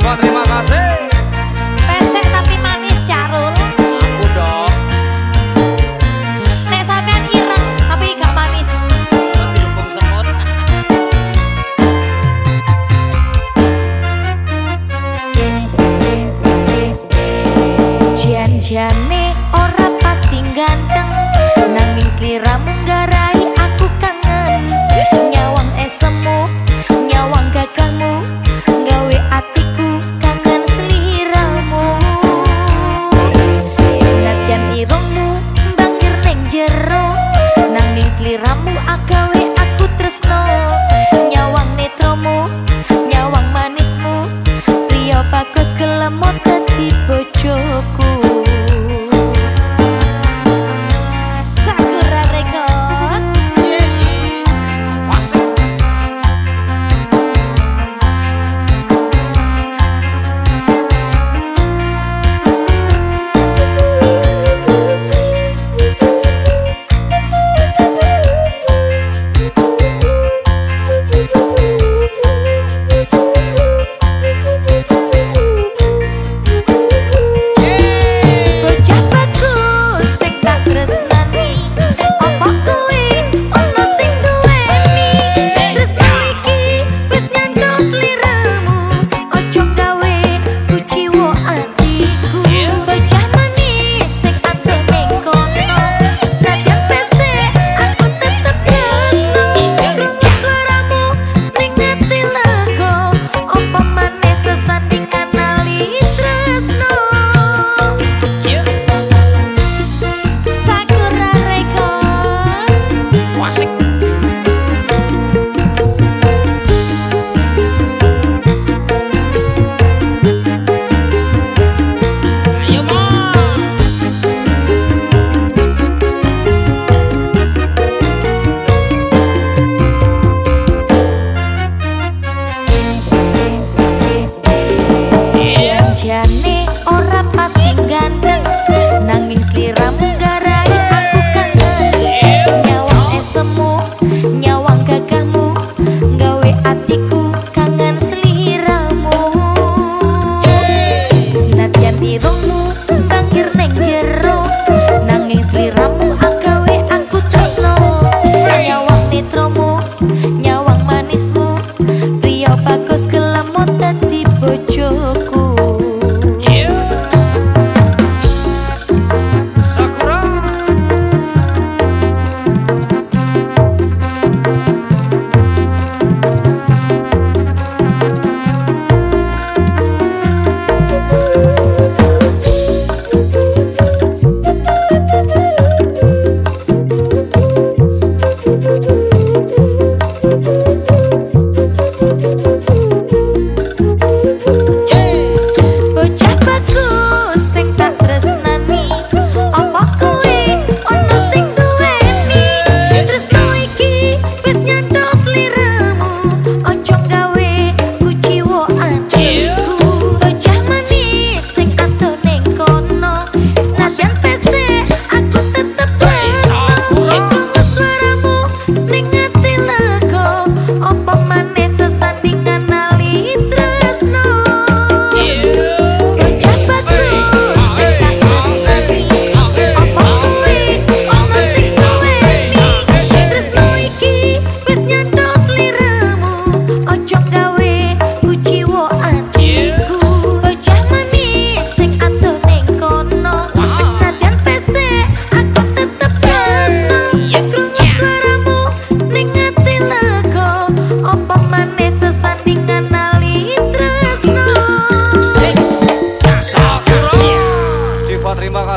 Eko terima kasih. Pesek tapi manis Carul. aku dong. Nek sampean ireng tapi gak manis. Dilempung semut. Jan jane ora pati ganteng nangis liramu garai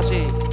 así.